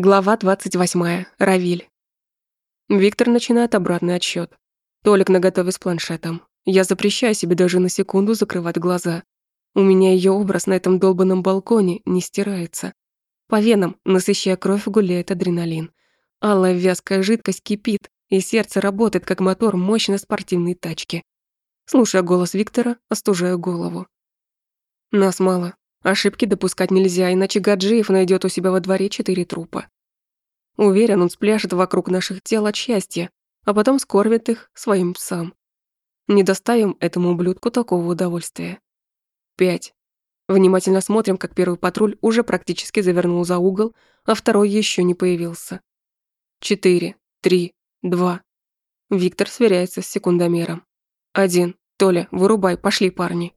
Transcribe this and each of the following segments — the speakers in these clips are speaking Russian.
Глава 28. Равиль. Виктор начинает обратный отсчет. Толик наготове с планшетом. Я запрещаю себе даже на секунду закрывать глаза. У меня ее образ на этом долбанном балконе не стирается. По венам, насыщая кровь, гуляет адреналин. Алая вязкая жидкость кипит, и сердце работает, как мотор мощной спортивной тачки. Слушая голос Виктора, остужаю голову. Нас мало, Ошибки допускать нельзя, иначе Гаджиев найдет у себя во дворе четыре трупа. Уверен, он спляшет вокруг наших тел от счастья, а потом скорбит их своим псам. Не доставим этому ублюдку такого удовольствия. Пять. Внимательно смотрим, как первый патруль уже практически завернул за угол, а второй еще не появился. Четыре, три, два. Виктор сверяется с секундомером. Один. Толя, вырубай, пошли, парни.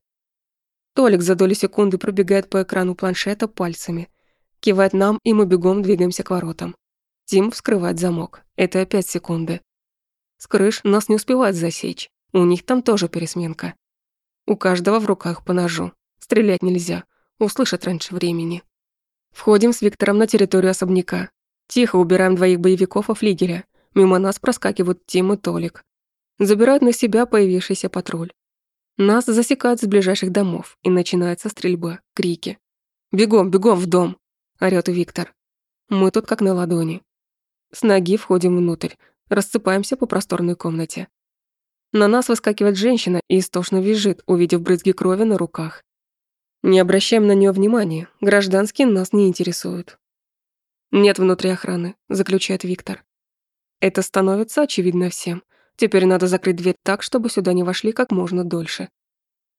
Толик за доли секунды пробегает по экрану планшета пальцами. Кивает нам, и мы бегом двигаемся к воротам. Тим вскрывает замок. Это опять секунды. С крыш нас не успевают засечь. У них там тоже пересменка. У каждого в руках по ножу. Стрелять нельзя. Услышат раньше времени. Входим с Виктором на территорию особняка. Тихо убираем двоих боевиков о флигеля. Мимо нас проскакивают Тим и Толик. Забирают на себя появившийся патруль. Нас засекают с ближайших домов, и начинается стрельба, крики. «Бегом, бегом в дом!» – орёт Виктор. Мы тут как на ладони. С ноги входим внутрь, рассыпаемся по просторной комнате. На нас выскакивает женщина и истошно визжит, увидев брызги крови на руках. Не обращаем на нее внимания, гражданские нас не интересуют. «Нет внутри охраны», – заключает Виктор. Это становится очевидно всем. Теперь надо закрыть дверь так, чтобы сюда не вошли как можно дольше.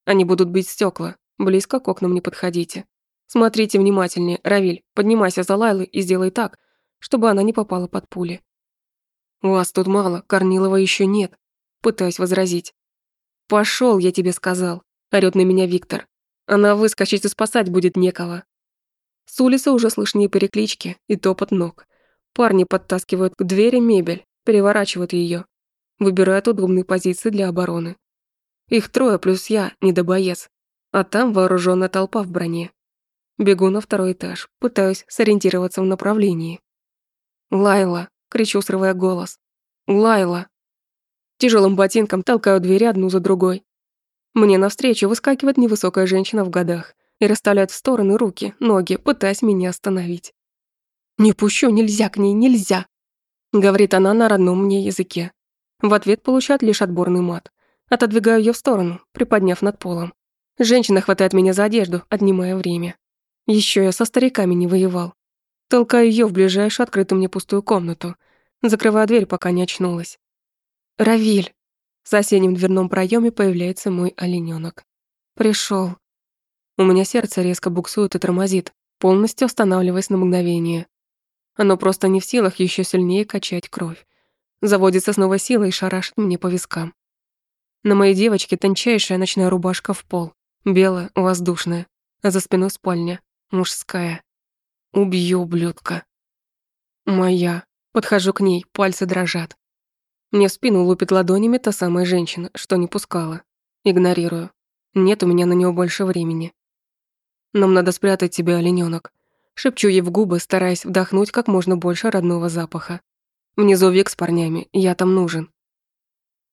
Они будут бить стекла. Близко к окнам не подходите. Смотрите внимательнее. Равиль, поднимайся за Лайлой и сделай так, чтобы она не попала под пули. Вас тут мало, Корнилова еще нет. Пытаюсь возразить. Пошел, я тебе сказал. Орёт на меня Виктор. Она выскочить и спасать будет некого. С улицы уже слышны переклички и топот ног. Парни подтаскивают к двери мебель, переворачивают ее. Выбирают удобные позиции для обороны. Их трое плюс я, недобоец. А там вооруженная толпа в броне. Бегу на второй этаж, пытаюсь сориентироваться в направлении. «Лайла!» — кричу, срывая голос. «Лайла!» Тяжелым ботинком толкаю двери одну за другой. Мне навстречу выскакивает невысокая женщина в годах и расставляет в стороны руки, ноги, пытаясь меня остановить. «Не пущу, нельзя к ней, нельзя!» — говорит она на родном мне языке. В ответ получает лишь отборный мат. Отодвигаю ее в сторону, приподняв над полом. Женщина хватает меня за одежду, отнимая время. Еще я со стариками не воевал. Толкаю ее в ближайшую открытую мне пустую комнату. Закрываю дверь, пока не очнулась. «Равиль!» В соседнем дверном проеме появляется мой олененок. Пришел. У меня сердце резко буксует и тормозит, полностью останавливаясь на мгновение. Оно просто не в силах еще сильнее качать кровь заводится с новой силой и шарашит мне по вискам. На моей девочке тончайшая ночная рубашка в пол, белая, воздушная, а за спиной спальня, мужская. Убью, ублюдка. Моя. Подхожу к ней, пальцы дрожат. Мне в спину лупит ладонями та самая женщина, что не пускала. Игнорирую. Нет у меня на него больше времени. Нам надо спрятать тебя, оленёнок. Шепчу ей в губы, стараясь вдохнуть как можно больше родного запаха. Внизу Вик с парнями, я там нужен.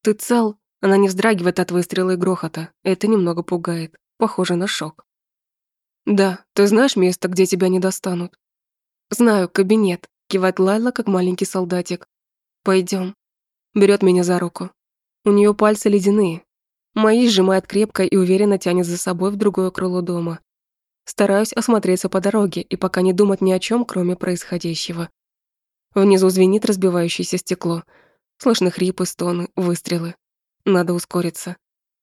Ты цел? Она не вздрагивает от выстрела и грохота. Это немного пугает. Похоже на шок. Да, ты знаешь место, где тебя не достанут? Знаю, кабинет. Кивает Лайла, как маленький солдатик. Пойдем. Берет меня за руку. У нее пальцы ледяные. Мои сжимает крепко и уверенно тянет за собой в другое крыло дома. Стараюсь осмотреться по дороге и пока не думать ни о чем, кроме происходящего. Внизу звенит разбивающееся стекло. Слышны хрипы, стоны, выстрелы. Надо ускориться.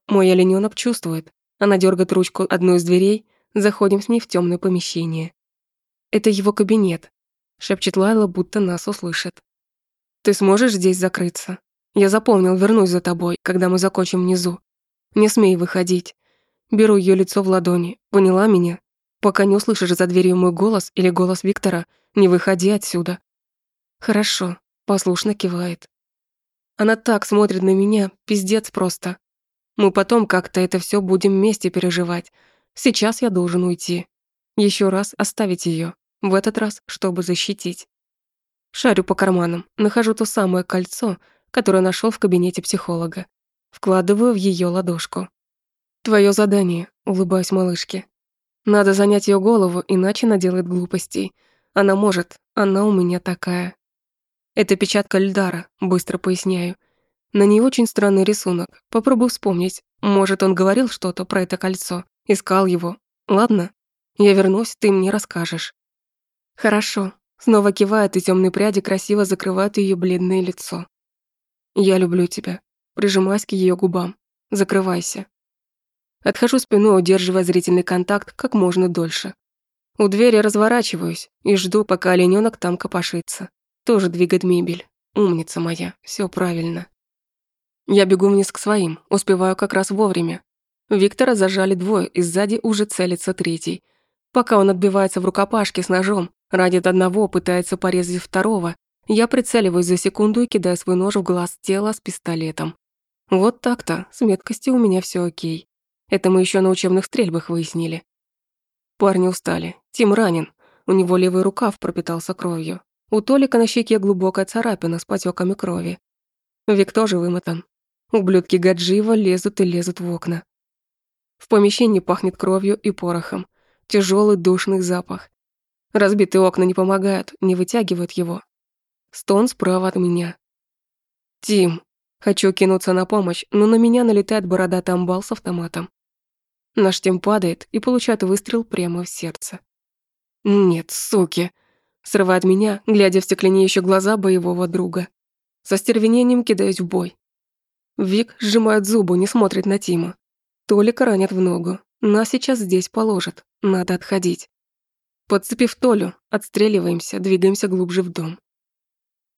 Мой оленёнок чувствует. Она дергает ручку одной из дверей, заходим с ней в темное помещение. «Это его кабинет», — шепчет Лайла, будто нас услышит. «Ты сможешь здесь закрыться? Я запомнил, вернусь за тобой, когда мы закончим внизу. Не смей выходить. Беру ее лицо в ладони. Поняла меня? Пока не услышишь за дверью мой голос или голос Виктора, не выходи отсюда. «Хорошо», — послушно кивает. Она так смотрит на меня, пиздец просто. Мы потом как-то это все будем вместе переживать. Сейчас я должен уйти. Еще раз оставить ее. В этот раз, чтобы защитить. Шарю по карманам, нахожу то самое кольцо, которое нашел в кабинете психолога. Вкладываю в ее ладошку. Твое задание, улыбаюсь малышке. Надо занять ее голову, иначе она делает глупостей. Она может, она у меня такая. Это печатка Льдара, быстро поясняю. На ней очень странный рисунок. Попробуй вспомнить. Может, он говорил что-то про это кольцо. Искал его. Ладно? Я вернусь, ты мне расскажешь. Хорошо. Снова кивает, и темные пряди красиво закрывают ее бледное лицо. Я люблю тебя. Прижимаюсь к ее губам. Закрывайся. Отхожу спиной, удерживая зрительный контакт как можно дольше. У двери разворачиваюсь и жду, пока оленёнок там копошится. Тоже двигает мебель. Умница моя, все правильно. Я бегу вниз к своим, успеваю как раз вовремя. Виктора зажали двое, и сзади уже целится третий. Пока он отбивается в рукопашке с ножом, ранит одного, пытается порезать второго, я прицеливаюсь за секунду и кидаю свой нож в глаз тела с пистолетом. Вот так-то, с меткостью у меня все окей. Это мы еще на учебных стрельбах выяснили. Парни устали. Тим ранен. У него левый рукав пропитался кровью. У Толика на щеке глубокая царапина с потеками крови. Вик тоже вымотан. Ублюдки Гаджиева лезут и лезут в окна. В помещении пахнет кровью и порохом. Тяжелый душный запах. Разбитые окна не помогают, не вытягивают его. Стон справа от меня. «Тим!» Хочу кинуться на помощь, но на меня налетает бородатый амбал с автоматом. Наш Тим падает и получает выстрел прямо в сердце. «Нет, суки!» Срывает меня, глядя в стекленеющие глаза боевого друга. Со стервенением кидаюсь в бой. Вик сжимает зубы, не смотрит на Тима. Толика ранят в ногу. Нас сейчас здесь положат. Надо отходить. Подцепив Толю, отстреливаемся, двигаемся глубже в дом.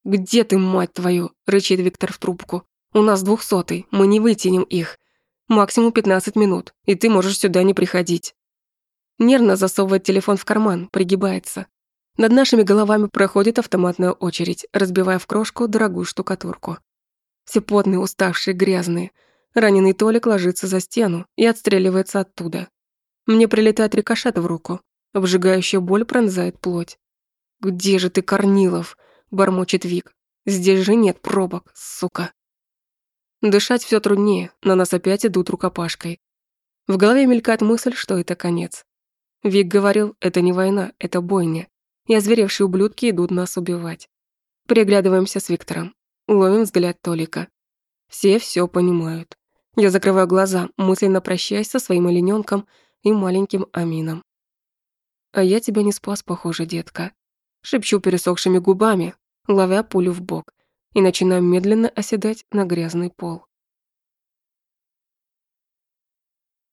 «Где ты, мать твою?» – рычит Виктор в трубку. «У нас двухсотый, мы не вытянем их. Максимум 15 минут, и ты можешь сюда не приходить». Нервно засовывает телефон в карман, пригибается. Над нашими головами проходит автоматная очередь, разбивая в крошку дорогую штукатурку. Все потные, уставшие, грязные. Раненый Толик ложится за стену и отстреливается оттуда. Мне прилетает рикошет в руку. Обжигающая боль пронзает плоть. «Где же ты, Корнилов?» – бормочет Вик. «Здесь же нет пробок, сука». Дышать все труднее, на нас опять идут рукопашкой. В голове мелькает мысль, что это конец. Вик говорил, это не война, это бойня. И озверевшие ублюдки идут нас убивать. Приглядываемся с Виктором. Ловим взгляд Толика. Все все понимают. Я закрываю глаза, мысленно прощаясь со своим оленёнком и маленьким Амином. «А я тебя не спас, похоже, детка». Шепчу пересохшими губами, ловя пулю в бок, и начинаю медленно оседать на грязный пол.